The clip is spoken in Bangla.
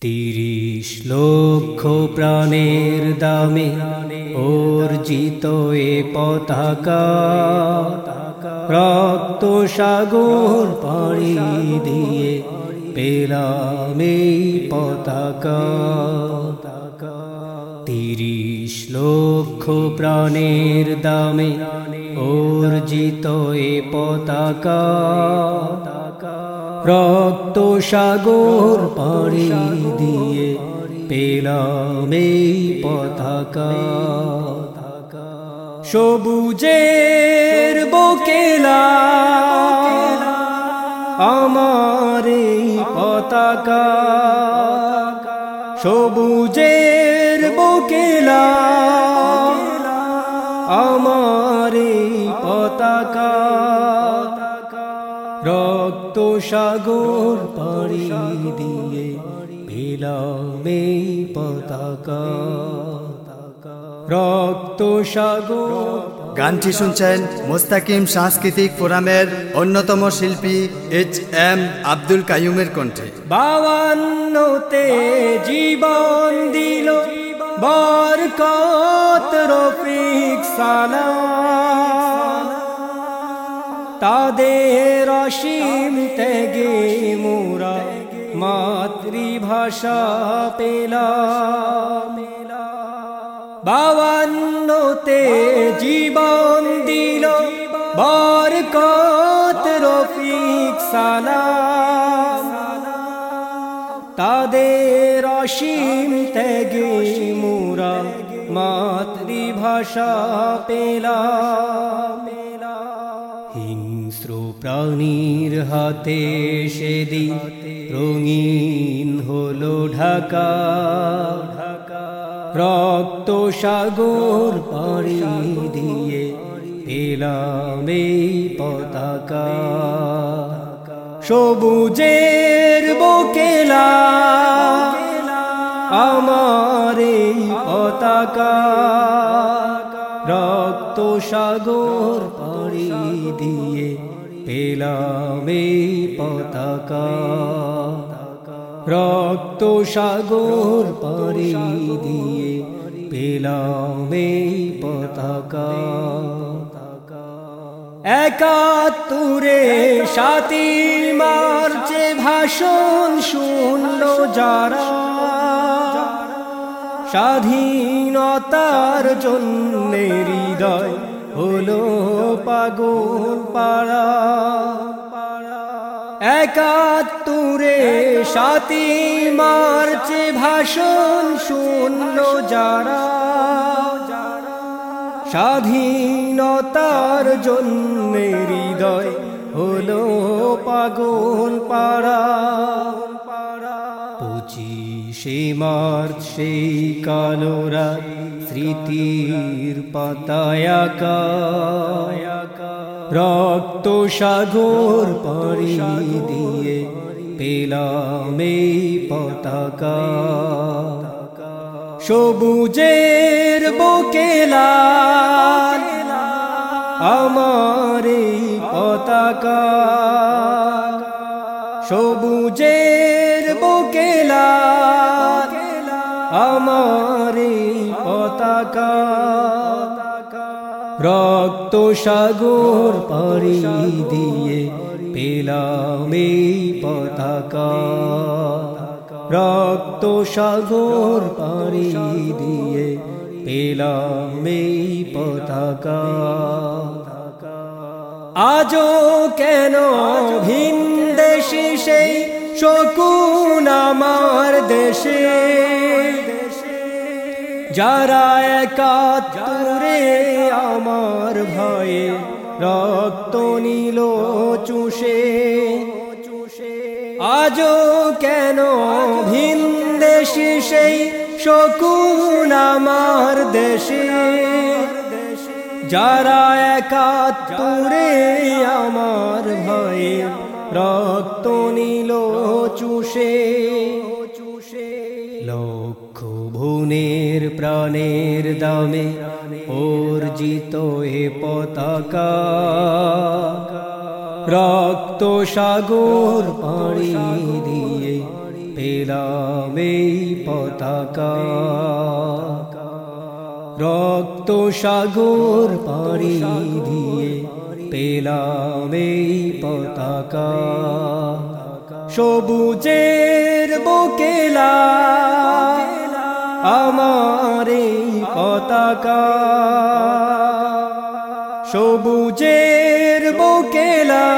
তিরিশ লক্ষ প্রাণের দামে অর্জিত এ পতাকা। রক্ত সাগর পাড়ি দিয়ে পেলাম এই পতাকা। তিরিশ লক্ষ প্রাণের দামে অর্জিত এ পতাকা। রক্ত সাগর পাড়ি দিয়ে পেলাম এই পতাকা। সবুজের বকেলা আমার এই পতাকা। সবুজের বকেলা আমার এই পতাকা। রক্ত সাগর পাড়ি দিয়ে পেলাম এই পতাকা। রক্ত সাগর গানটি শুনছেন মোস্তাকিম সাংস্কৃতিক ফোরামের অন্যতম শিল্পী এইচ এম আব্দুল কাইয়ুমের কণ্ঠে। বাওয়ান্নতে জীবন দিল বরকত রফিক সালাম। তাদের অসীম ত্যাগে মোরা মাতৃভাষা পেলাম। বাওয়ান্নতে জীবন দিল, বরকত, রফিক, সালাম। তাদের অসীম ত্যাগে মোরা মাতৃভাষা পেলাম। হিংস্র প্রাণীর হাতে সেদিন রঙিন হলো ঢাকা। ঢাকা রক্ত সাগর পাড়ি দিয়ে পেলাম পতাকা। সবুজের বকেলা আমার এই পতাকা। রক্ত সাগর পাড়ি দিয়ে এই পতাকা। রক্ত সাগর পাড়ি দিয়ে পেলাম পতাকা। একাত্তরে সাতি মার্চে ভাষণ শূন্য যারা। স্বাধীনতার জন্য হৃদয় হলো পাগল পাড়া। একাত্তরে সাতি মার্চে ভাষণ শুনল যারা। স্বাধীনতার জন্য হৃদয় হলো পাগল পাড়া। পঁচিশে মার্চ সেই কালোরা স্মৃতির পাতায়াকা রক্ত সাগর পাড়ি দিয়ে পেলাম পতাকা। সবুজের বকেলা আমার এই পতাকা। সবুজের বকেলা আমার এই রক্ত সাগর পাড়ি দিয়ে পেলাম পতাকা। রক্ত সাগর পাড়ি দিয়ে পেলাম এই পতাকা। আজও কেন ভিন সেই শকুন আমার দেশে? যারা একাত্তরে আমার ভয়ে রক্ত নিল চুষে চুষে আজও কেন ভিন দেশে সেই শকুন আমার দেশে? যারা একাত্তরে আমার ভয়ে রক্ত নিল চুষে চুষে লক্ষ ভুনের প্রাণের দামে অর্জিত এ পতাকা। রক্ত সাগর পাড়ি দিয়ে পেলাম পতাকা। রক্ত সাগর পাড়ি দিয়ে পেলাম পতাকা। সবুজের বকেলা আমার পতাকা। সবুজের বকেলা